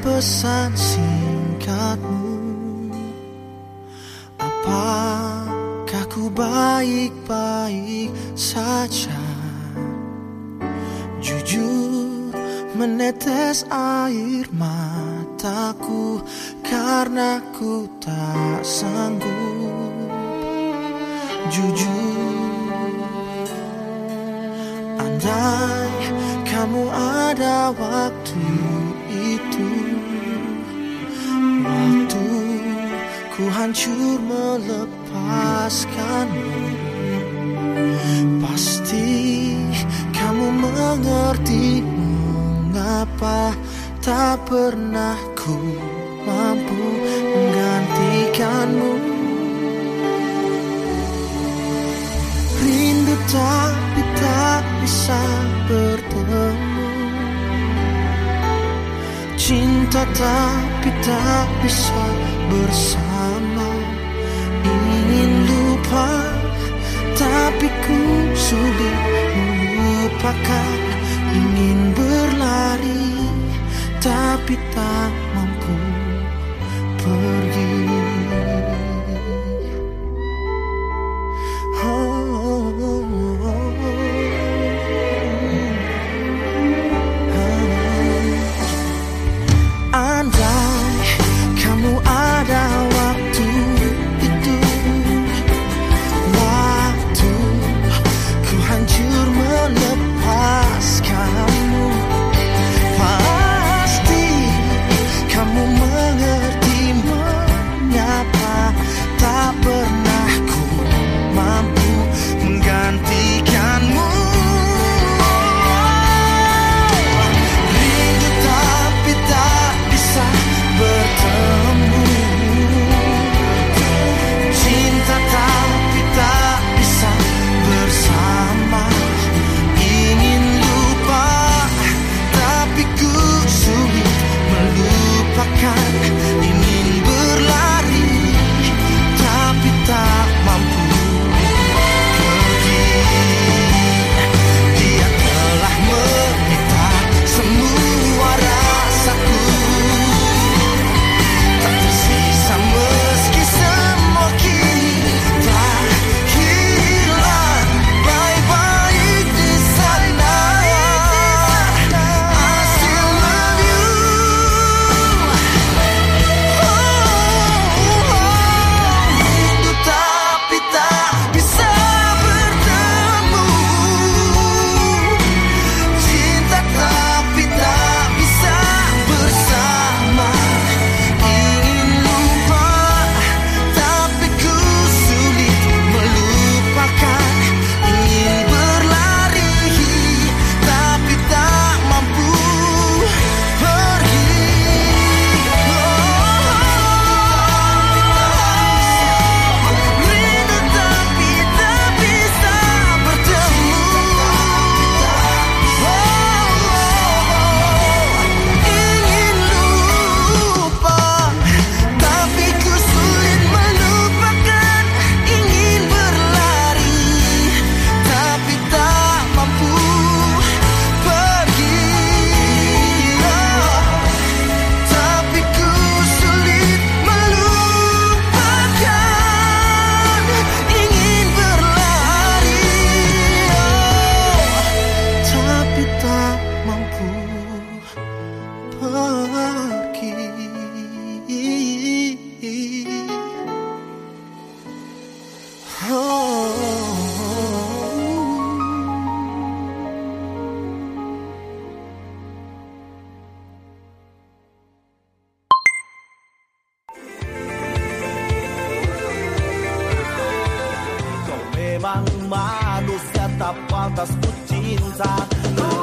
pesan singkatmu. Apakah ku baik-baik saja? Jujur menetes air mataku Karena ku tak sanggup. Jujur Andai kamu ada waktu itu. Waktu ku hancur melepaskanmu. Pasti kamu mengerti mengapa tak pernah ku mampu menggantikanmu. Rindu tapi tak bisa bertemu Cinta tapi tak bisa bersama. Ingin lupa tapi ku sulit melupakan. Ingin berlari tapi tak altas cortinas.